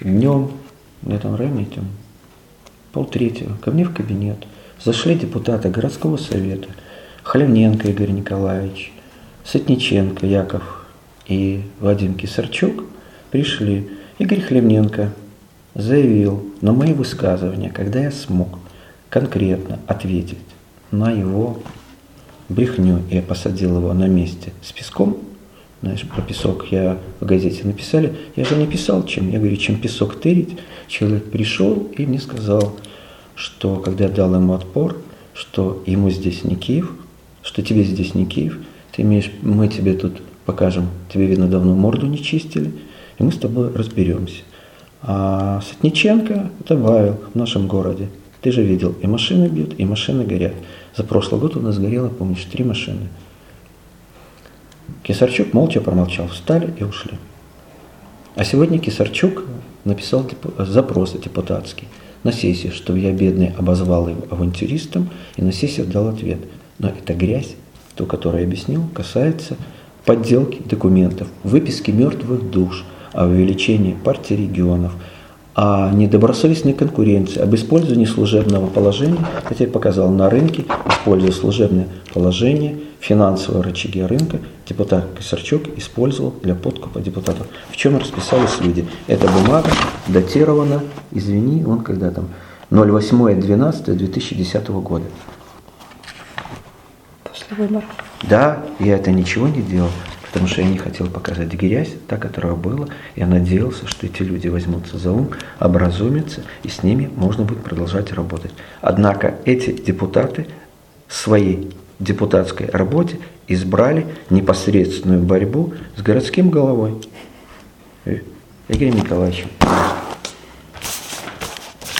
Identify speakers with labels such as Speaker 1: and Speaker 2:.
Speaker 1: днем на этом районе, полтретьего, ко мне в кабинет зашли депутаты городского совета Хлевненко Игорь Николаевич, Сотниченко Яков и Вадим Кисарчук пришли. Игорь Хлевненко заявил на мои высказывания, когда я смог конкретно ответить на его брехню, я посадил его на месте с песком, знаешь, про песок я в газете написали, я же не писал чем, я говорю, чем песок тырить, человек пришел и мне сказал, что когда я дал ему отпор, что ему здесь не Киев, что тебе здесь не Киев, ты имеешь, мы тебе тут покажем, тебе, видно, давно морду не чистили, и мы с тобой разберемся. А Сотниченко добавил в нашем городе, ты же видел, и машины бьют, и машины горят. За прошлый год у нас горело, помнишь, три машины. Кисарчук молча промолчал, встали и ушли. А сегодня Кисарчук написал запрос депутатский на сессии, чтобы я, бедный, обозвал его авантюристом, и на сессии дал ответ. Но эта грязь, ту, которую я объяснил, касается подделки документов, выписки мертвых душ, о увеличении партии регионов, о недобросовестной конкуренции, об использовании служебного положения, хотя я показал на рынке, используя служебное положение, финансовые рычаги рынка, депутат Косарчук использовал для подкупа депутатов. В чем расписались люди? Эта бумага датирована, извини, он когда там, 08.12.2010 года.
Speaker 2: После выборов.
Speaker 1: Да, я это ничего не делал, потому что я не хотел показать грязь, та, которая была. Я надеялся, что эти люди возьмутся за ум, образумятся, и с ними можно будет продолжать работать. Однако эти депутаты своей депутатской работе избрали непосредственную борьбу с городским головой Игорем Николаевичем.